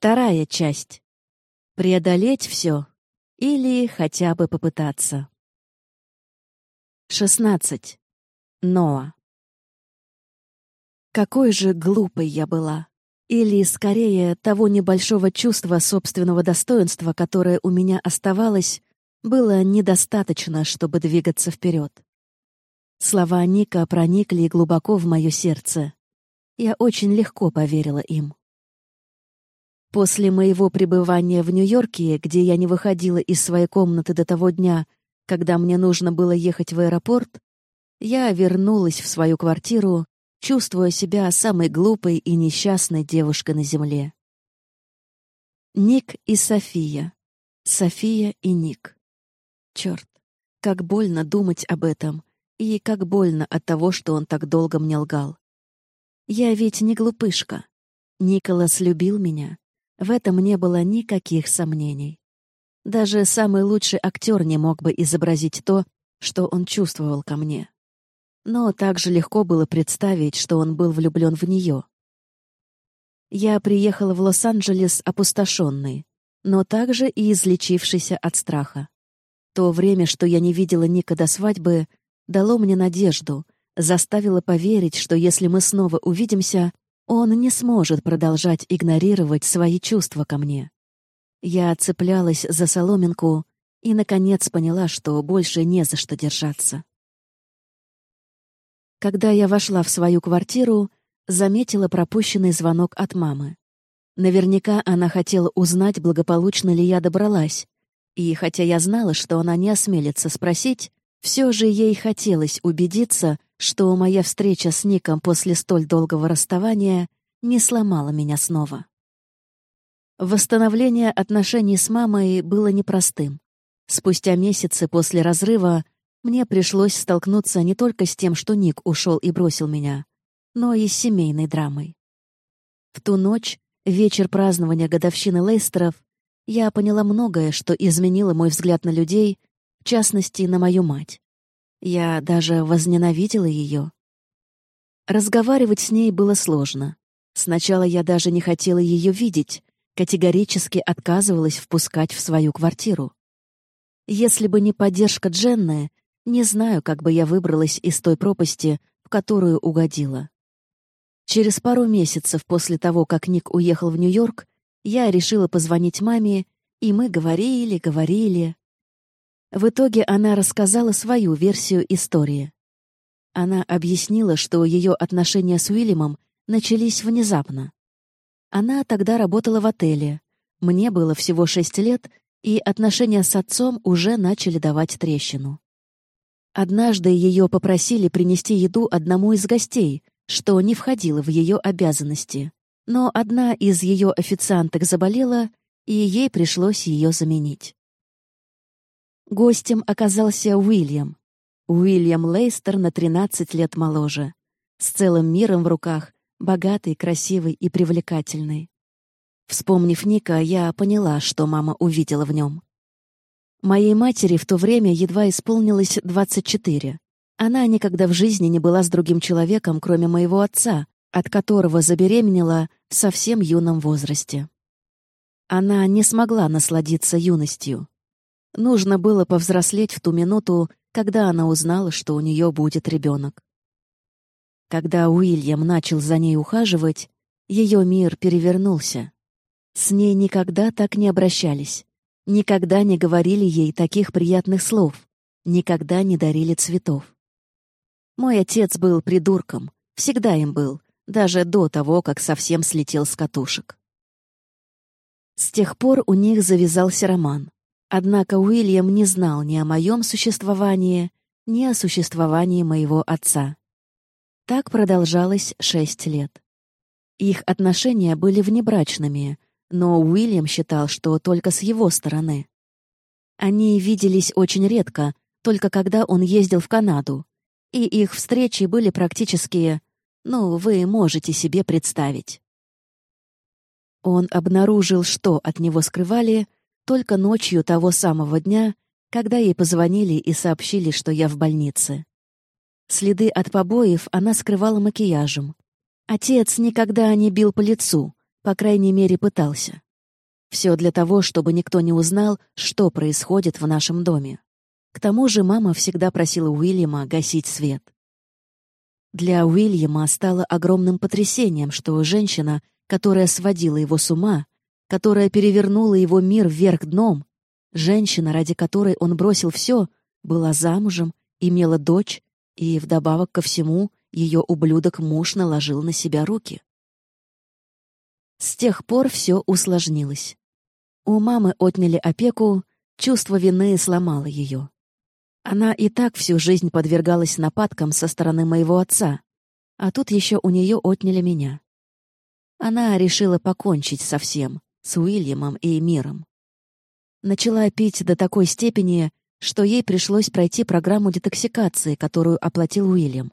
Вторая часть. Преодолеть все или хотя бы попытаться. 16. Ноа. Какой же глупой я была. Или, скорее, того небольшого чувства собственного достоинства, которое у меня оставалось, было недостаточно, чтобы двигаться вперед. Слова Ника проникли глубоко в мое сердце. Я очень легко поверила им. После моего пребывания в Нью-Йорке, где я не выходила из своей комнаты до того дня, когда мне нужно было ехать в аэропорт, я вернулась в свою квартиру чувствуя себя самой глупой и несчастной девушкой на земле. Ник и София. София и Ник. Черт, как больно думать об этом, и как больно от того, что он так долго мне лгал. Я ведь не глупышка. Николас любил меня. В этом не было никаких сомнений. Даже самый лучший актер не мог бы изобразить то, что он чувствовал ко мне но также легко было представить, что он был влюблен в нее. Я приехала в Лос-Анджелес опустошенный, но также и излечившийся от страха. То время, что я не видела Ника до свадьбы, дало мне надежду, заставило поверить, что если мы снова увидимся, он не сможет продолжать игнорировать свои чувства ко мне. Я цеплялась за соломинку и, наконец, поняла, что больше не за что держаться. Когда я вошла в свою квартиру, заметила пропущенный звонок от мамы. Наверняка она хотела узнать, благополучно ли я добралась. И хотя я знала, что она не осмелится спросить, все же ей хотелось убедиться, что моя встреча с Ником после столь долгого расставания не сломала меня снова. Восстановление отношений с мамой было непростым. Спустя месяцы после разрыва мне пришлось столкнуться не только с тем, что Ник ушел и бросил меня, но и с семейной драмой. В ту ночь, вечер празднования годовщины Лейстеров, я поняла многое, что изменило мой взгляд на людей, в частности, на мою мать. Я даже возненавидела ее. Разговаривать с ней было сложно. Сначала я даже не хотела ее видеть, категорически отказывалась впускать в свою квартиру. Если бы не поддержка Дженны, не знаю, как бы я выбралась из той пропасти, в которую угодила. Через пару месяцев после того, как Ник уехал в Нью-Йорк, я решила позвонить маме, и мы говорили, говорили. В итоге она рассказала свою версию истории. Она объяснила, что ее отношения с Уильямом начались внезапно. Она тогда работала в отеле. Мне было всего шесть лет, и отношения с отцом уже начали давать трещину. Однажды ее попросили принести еду одному из гостей, что не входило в ее обязанности. Но одна из ее официанток заболела, и ей пришлось ее заменить. Гостем оказался Уильям. Уильям Лейстер на 13 лет моложе. С целым миром в руках, богатый, красивый и привлекательный. Вспомнив Ника, я поняла, что мама увидела в нем. Моей матери в то время едва исполнилось 24. Она никогда в жизни не была с другим человеком, кроме моего отца, от которого забеременела в совсем юном возрасте. Она не смогла насладиться юностью. Нужно было повзрослеть в ту минуту, когда она узнала, что у нее будет ребенок. Когда Уильям начал за ней ухаживать, ее мир перевернулся. С ней никогда так не обращались. Никогда не говорили ей таких приятных слов, никогда не дарили цветов. Мой отец был придурком, всегда им был, даже до того, как совсем слетел с катушек. С тех пор у них завязался роман. Однако Уильям не знал ни о моем существовании, ни о существовании моего отца. Так продолжалось шесть лет. Их отношения были внебрачными — но Уильям считал, что только с его стороны. Они виделись очень редко, только когда он ездил в Канаду, и их встречи были практически, ну, вы можете себе представить. Он обнаружил, что от него скрывали, только ночью того самого дня, когда ей позвонили и сообщили, что я в больнице. Следы от побоев она скрывала макияжем. Отец никогда не бил по лицу, по крайней мере, пытался. Все для того, чтобы никто не узнал, что происходит в нашем доме. К тому же мама всегда просила Уильяма гасить свет. Для Уильяма стало огромным потрясением, что женщина, которая сводила его с ума, которая перевернула его мир вверх дном, женщина, ради которой он бросил все, была замужем, имела дочь, и вдобавок ко всему ее ублюдок-муж наложил на себя руки. С тех пор все усложнилось. У мамы отняли опеку, чувство вины сломало ее. Она и так всю жизнь подвергалась нападкам со стороны моего отца, а тут еще у нее отняли меня. Она решила покончить со всем, с Уильямом и миром. Начала пить до такой степени, что ей пришлось пройти программу детоксикации, которую оплатил Уильям.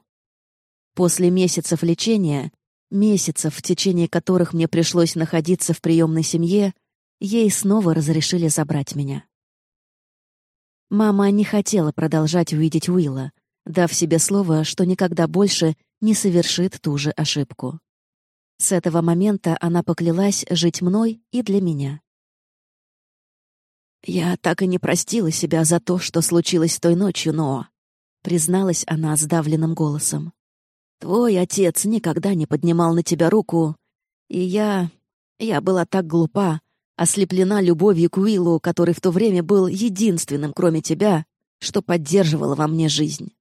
После месяцев лечения, месяцев, в течение которых мне пришлось находиться в приемной семье, ей снова разрешили забрать меня. Мама не хотела продолжать увидеть Уилла, дав себе слово, что никогда больше не совершит ту же ошибку. С этого момента она поклялась жить мной и для меня. «Я так и не простила себя за то, что случилось той ночью, но...» — призналась она сдавленным голосом. «Твой отец никогда не поднимал на тебя руку, и я... я была так глупа, ослеплена любовью к Уиллу, который в то время был единственным, кроме тебя, что поддерживало во мне жизнь.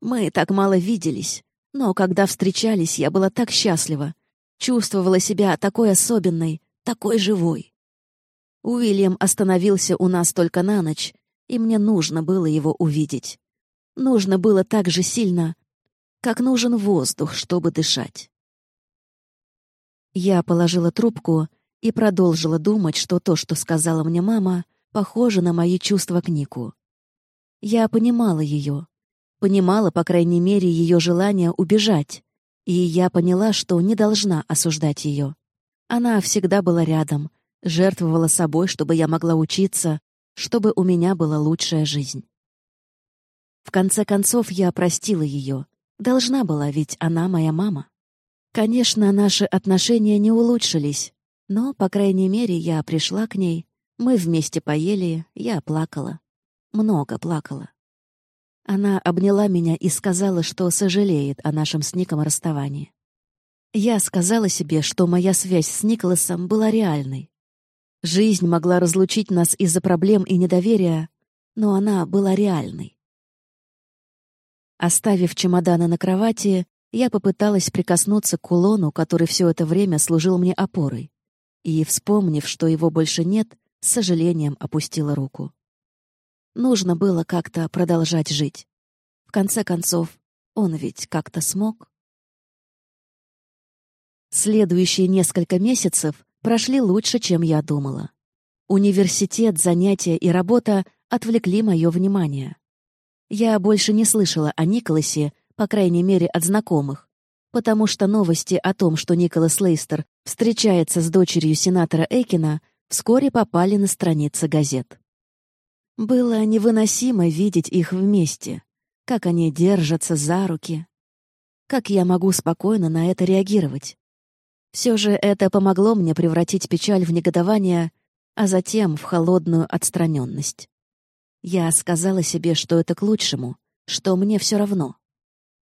Мы так мало виделись, но когда встречались, я была так счастлива, чувствовала себя такой особенной, такой живой. Уильям остановился у нас только на ночь, и мне нужно было его увидеть. Нужно было так же сильно, как нужен воздух, чтобы дышать. Я положила трубку и продолжила думать, что то, что сказала мне мама, похоже на мои чувства к Нику. Я понимала ее. Понимала, по крайней мере, ее желание убежать. И я поняла, что не должна осуждать ее. Она всегда была рядом, жертвовала собой, чтобы я могла учиться, чтобы у меня была лучшая жизнь. В конце концов, я простила ее. Должна была, ведь она моя мама. Конечно, наши отношения не улучшились, но, по крайней мере, я пришла к ней, мы вместе поели, я плакала. Много плакала. Она обняла меня и сказала, что сожалеет о нашем с Ником расставании. Я сказала себе, что моя связь с Николасом была реальной. Жизнь могла разлучить нас из-за проблем и недоверия, но она была реальной. Оставив чемоданы на кровати, я попыталась прикоснуться к кулону, который все это время служил мне опорой и, вспомнив, что его больше нет, с сожалением опустила руку. Нужно было как-то продолжать жить. В конце концов, он ведь как-то смог. Следующие несколько месяцев прошли лучше, чем я думала. Университет, занятия и работа отвлекли мое внимание. Я больше не слышала о Николасе, по крайней мере, от знакомых, потому что новости о том, что Николас Лейстер встречается с дочерью сенатора Эйкина, вскоре попали на страницы газет. Было невыносимо видеть их вместе, как они держатся за руки. Как я могу спокойно на это реагировать? Все же это помогло мне превратить печаль в негодование, а затем в холодную отстраненность. Я сказала себе, что это к лучшему, что мне все равно.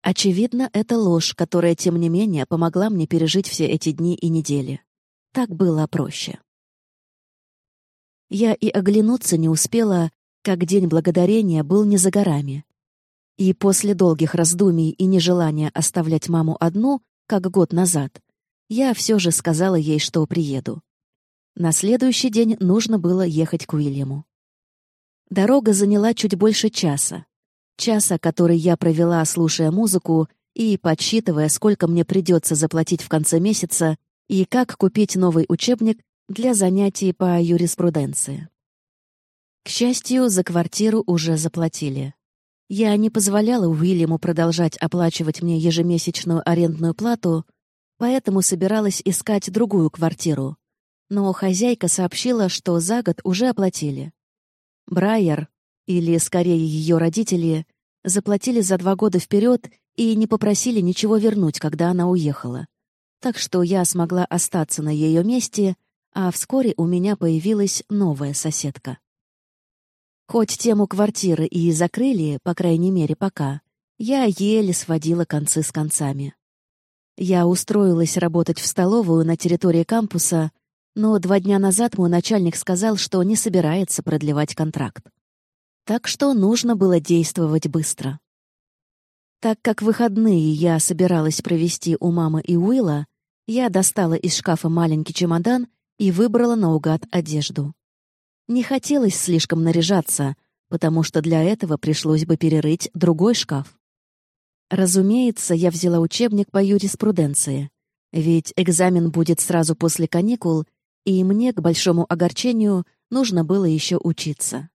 Очевидно, это ложь, которая, тем не менее, помогла мне пережить все эти дни и недели. Так было проще. Я и оглянуться не успела, как День Благодарения был не за горами. И после долгих раздумий и нежелания оставлять маму одну, как год назад, я все же сказала ей, что приеду. На следующий день нужно было ехать к Уильяму. Дорога заняла чуть больше часа, Часа, который я провела, слушая музыку и подсчитывая, сколько мне придется заплатить в конце месяца и как купить новый учебник для занятий по юриспруденции. К счастью, за квартиру уже заплатили. Я не позволяла Уильяму продолжать оплачивать мне ежемесячную арендную плату, поэтому собиралась искать другую квартиру. Но хозяйка сообщила, что за год уже оплатили. Брайер, или, скорее, ее родители, заплатили за два года вперед и не попросили ничего вернуть, когда она уехала. Так что я смогла остаться на ее месте, а вскоре у меня появилась новая соседка. Хоть тему квартиры и закрыли, по крайней мере, пока, я еле сводила концы с концами. Я устроилась работать в столовую на территории кампуса, но два дня назад мой начальник сказал, что не собирается продлевать контракт. Так что нужно было действовать быстро. Так как выходные я собиралась провести у мамы и Уилла, я достала из шкафа маленький чемодан и выбрала наугад одежду. Не хотелось слишком наряжаться, потому что для этого пришлось бы перерыть другой шкаф. Разумеется, я взяла учебник по юриспруденции, ведь экзамен будет сразу после каникул, и мне, к большому огорчению, нужно было еще учиться.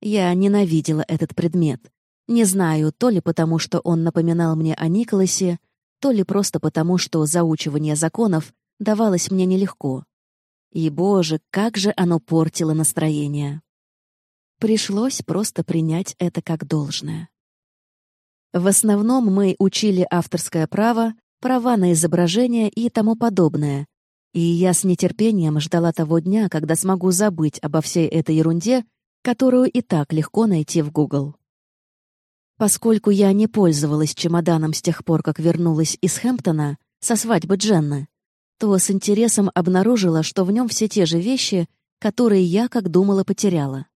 Я ненавидела этот предмет. Не знаю, то ли потому, что он напоминал мне о Николасе, то ли просто потому, что заучивание законов давалось мне нелегко. И, боже, как же оно портило настроение. Пришлось просто принять это как должное. В основном мы учили авторское право, права на изображение и тому подобное. И я с нетерпением ждала того дня, когда смогу забыть обо всей этой ерунде, которую и так легко найти в Google. Поскольку я не пользовалась чемоданом с тех пор, как вернулась из Хэмптона со свадьбы Дженны, то с интересом обнаружила, что в нем все те же вещи, которые я, как думала, потеряла.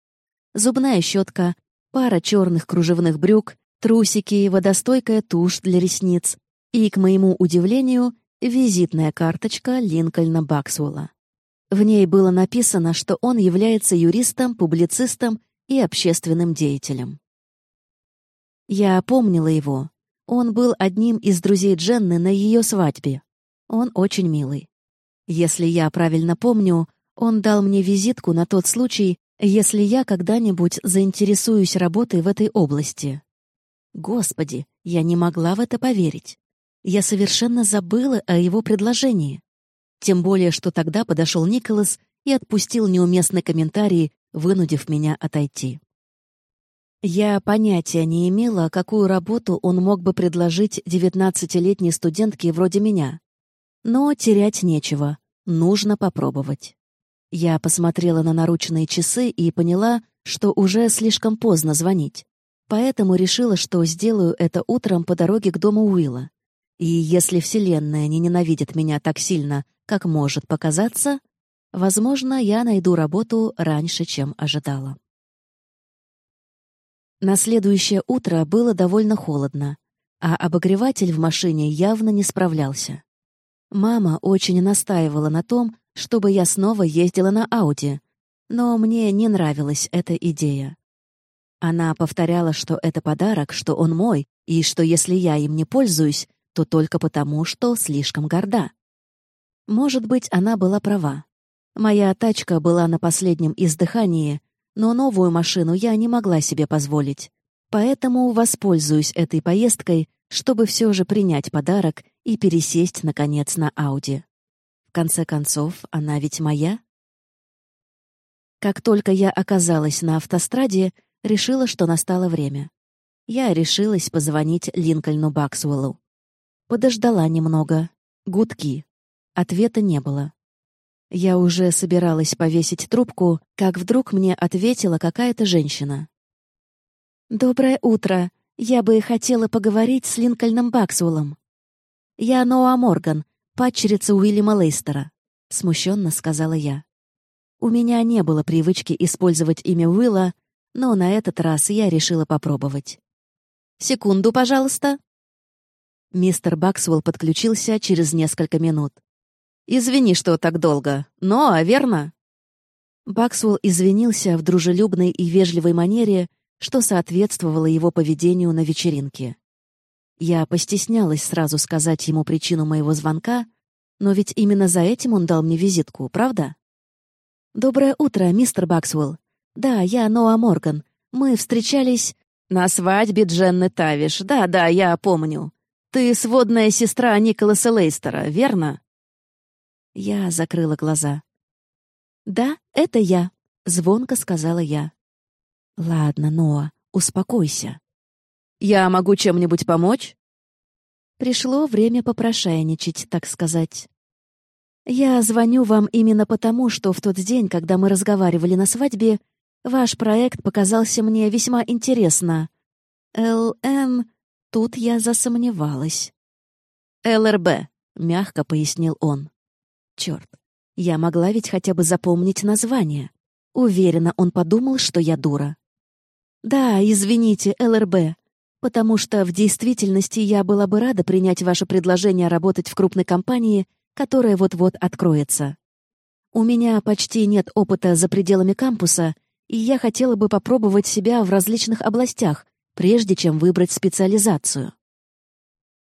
Зубная щетка, пара черных кружевных брюк, трусики, водостойкая тушь для ресниц и, к моему удивлению, визитная карточка Линкольна Баксуэлла. В ней было написано, что он является юристом, публицистом и общественным деятелем. Я помнила его. Он был одним из друзей Дженны на ее свадьбе. Он очень милый. Если я правильно помню, он дал мне визитку на тот случай, если я когда-нибудь заинтересуюсь работой в этой области. Господи, я не могла в это поверить. Я совершенно забыла о его предложении. Тем более, что тогда подошел Николас и отпустил неуместный комментарий, вынудив меня отойти. Я понятия не имела, какую работу он мог бы предложить девятнадцатилетней студентке вроде меня. Но терять нечего, нужно попробовать. Я посмотрела на наручные часы и поняла, что уже слишком поздно звонить. Поэтому решила, что сделаю это утром по дороге к дому Уилла. И если Вселенная не ненавидит меня так сильно, как может показаться, возможно, я найду работу раньше, чем ожидала. На следующее утро было довольно холодно, а обогреватель в машине явно не справлялся. Мама очень настаивала на том, чтобы я снова ездила на Ауди, но мне не нравилась эта идея. Она повторяла, что это подарок, что он мой, и что если я им не пользуюсь, то только потому, что слишком горда. Может быть, она была права. Моя тачка была на последнем издыхании, но новую машину я не могла себе позволить. Поэтому воспользуюсь этой поездкой, чтобы все же принять подарок и пересесть, наконец, на Ауди. В конце концов, она ведь моя. Как только я оказалась на автостраде, решила, что настало время. Я решилась позвонить Линкольну Баксуэллу. Подождала немного. Гудки. Ответа не было. Я уже собиралась повесить трубку, как вдруг мне ответила какая-то женщина. «Доброе утро. Я бы хотела поговорить с Линкольном Баксуэллом. Я Ноа Морган, падчерица Уильяма Лейстера», — смущенно сказала я. У меня не было привычки использовать имя Уилла, но на этот раз я решила попробовать. «Секунду, пожалуйста». Мистер Баксвелл подключился через несколько минут. «Извини, что так долго. Но, верно?» Баксвелл извинился в дружелюбной и вежливой манере, что соответствовало его поведению на вечеринке. Я постеснялась сразу сказать ему причину моего звонка, но ведь именно за этим он дал мне визитку, правда? «Доброе утро, мистер Баксвелл. Да, я Ноа Морган. Мы встречались...» «На свадьбе Дженны Тавиш. Да-да, я помню. Ты сводная сестра Николаса Лейстера, верно?» Я закрыла глаза. «Да, это я», — звонко сказала я. «Ладно, Ноа, успокойся». «Я могу чем-нибудь помочь?» Пришло время попрошайничать, так сказать. Я звоню вам именно потому, что в тот день, когда мы разговаривали на свадьбе, ваш проект показался мне весьма интересно. ЛН... Тут я засомневалась. «ЛРБ», — мягко пояснил он. Черт, я могла ведь хотя бы запомнить название. Уверена, он подумал, что я дура. «Да, извините, ЛРБ, потому что в действительности я была бы рада принять ваше предложение работать в крупной компании, которая вот-вот откроется. У меня почти нет опыта за пределами кампуса, и я хотела бы попробовать себя в различных областях, прежде чем выбрать специализацию.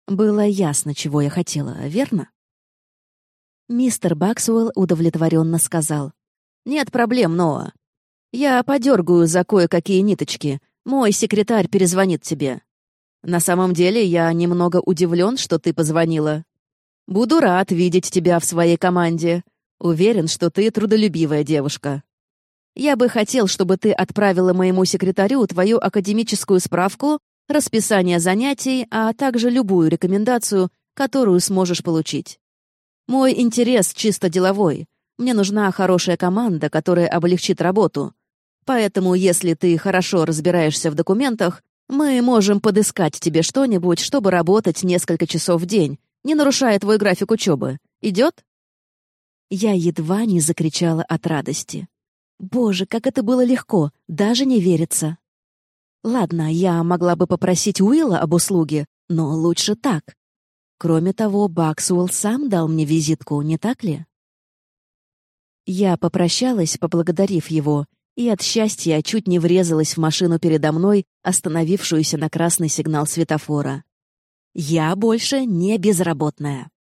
Было ясно, чего я хотела, верно? Мистер Баксуэлл удовлетворенно сказал. «Нет проблем, Ноа. Я подергаю за кое-какие ниточки. Мой секретарь перезвонит тебе. На самом деле, я немного удивлен, что ты позвонила. Буду рад видеть тебя в своей команде. Уверен, что ты трудолюбивая девушка. Я бы хотел, чтобы ты отправила моему секретарю твою академическую справку, расписание занятий, а также любую рекомендацию, которую сможешь получить. Мой интерес чисто деловой. Мне нужна хорошая команда, которая облегчит работу. Поэтому, если ты хорошо разбираешься в документах, мы можем подыскать тебе что-нибудь, чтобы работать несколько часов в день, не нарушая твой график учебы. Идет?» Я едва не закричала от радости. Боже, как это было легко, даже не верится. Ладно, я могла бы попросить Уилла об услуге, но лучше так. Кроме того, Баксуэлл сам дал мне визитку, не так ли? Я попрощалась, поблагодарив его, и от счастья чуть не врезалась в машину передо мной, остановившуюся на красный сигнал светофора. Я больше не безработная.